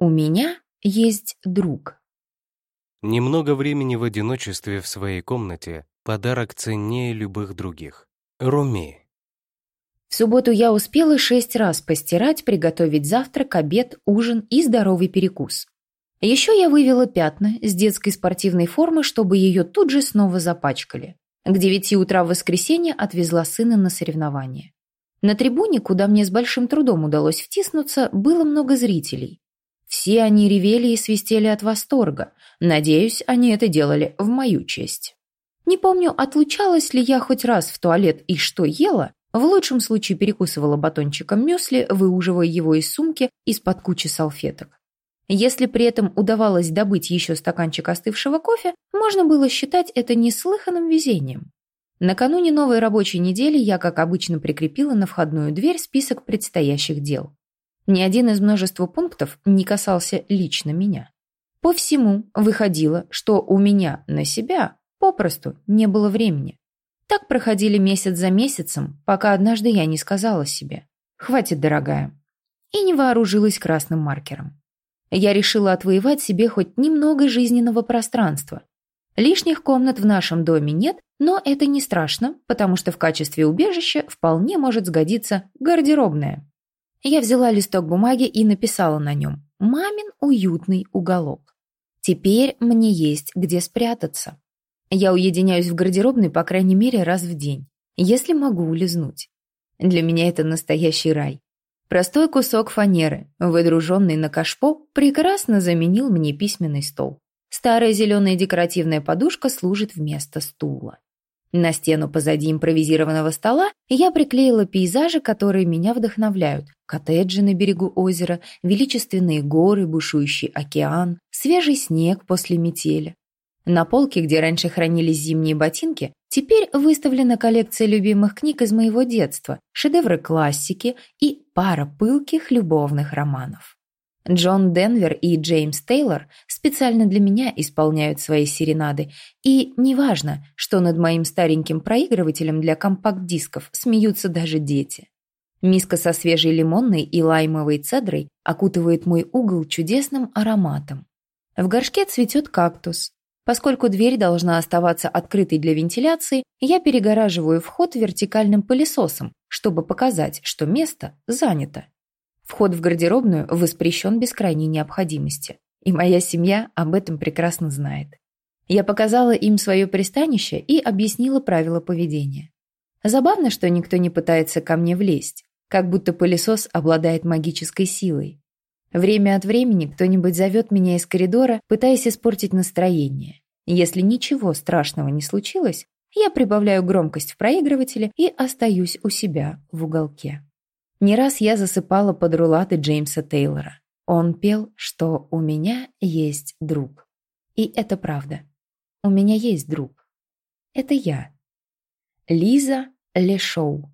У меня есть друг. Немного времени в одиночестве в своей комнате – подарок ценнее любых других. Руми. В субботу я успела шесть раз постирать, приготовить завтрак, обед, ужин и здоровый перекус. Еще я вывела пятна с детской спортивной формы, чтобы ее тут же снова запачкали. К девяти утра в воскресенье отвезла сына на соревнования. На трибуне, куда мне с большим трудом удалось втиснуться, было много зрителей. Все они ревели и свистели от восторга. Надеюсь, они это делали в мою честь. Не помню, отлучалась ли я хоть раз в туалет и что ела, в лучшем случае перекусывала батончиком мюсли, выуживая его из сумки из-под кучи салфеток. Если при этом удавалось добыть еще стаканчик остывшего кофе, можно было считать это неслыханным везением. Накануне новой рабочей недели я, как обычно, прикрепила на входную дверь список предстоящих дел. Ни один из множества пунктов не касался лично меня. По всему выходило, что у меня на себя попросту не было времени. Так проходили месяц за месяцем, пока однажды я не сказала себе «Хватит, дорогая», и не вооружилась красным маркером. Я решила отвоевать себе хоть немного жизненного пространства, Лишних комнат в нашем доме нет, но это не страшно, потому что в качестве убежища вполне может сгодиться гардеробная. Я взяла листок бумаги и написала на нем «Мамин уютный уголок». Теперь мне есть где спрятаться. Я уединяюсь в гардеробной по крайней мере раз в день, если могу улизнуть. Для меня это настоящий рай. Простой кусок фанеры, выдруженный на кашпо, прекрасно заменил мне письменный стол. Старая зеленая декоративная подушка служит вместо стула. На стену позади импровизированного стола я приклеила пейзажи, которые меня вдохновляют. Коттеджи на берегу озера, величественные горы, бушующий океан, свежий снег после метели. На полке, где раньше хранились зимние ботинки, теперь выставлена коллекция любимых книг из моего детства, шедевры классики и пара пылких любовных романов. Джон Денвер и Джеймс Тейлор специально для меня исполняют свои серенады, и неважно, что над моим стареньким проигрывателем для компакт-дисков смеются даже дети. Миска со свежей лимонной и лаймовой цедрой окутывает мой угол чудесным ароматом. В горшке цветет кактус. Поскольку дверь должна оставаться открытой для вентиляции, я перегораживаю вход вертикальным пылесосом, чтобы показать, что место занято. Вход в гардеробную воспрещен без крайней необходимости. И моя семья об этом прекрасно знает. Я показала им свое пристанище и объяснила правила поведения. Забавно, что никто не пытается ко мне влезть, как будто пылесос обладает магической силой. Время от времени кто-нибудь зовет меня из коридора, пытаясь испортить настроение. Если ничего страшного не случилось, я прибавляю громкость в проигрывателе и остаюсь у себя в уголке. Не раз я засыпала под рулады Джеймса Тейлора. Он пел, что «у меня есть друг». И это правда. У меня есть друг. Это я. Лиза Лешоу.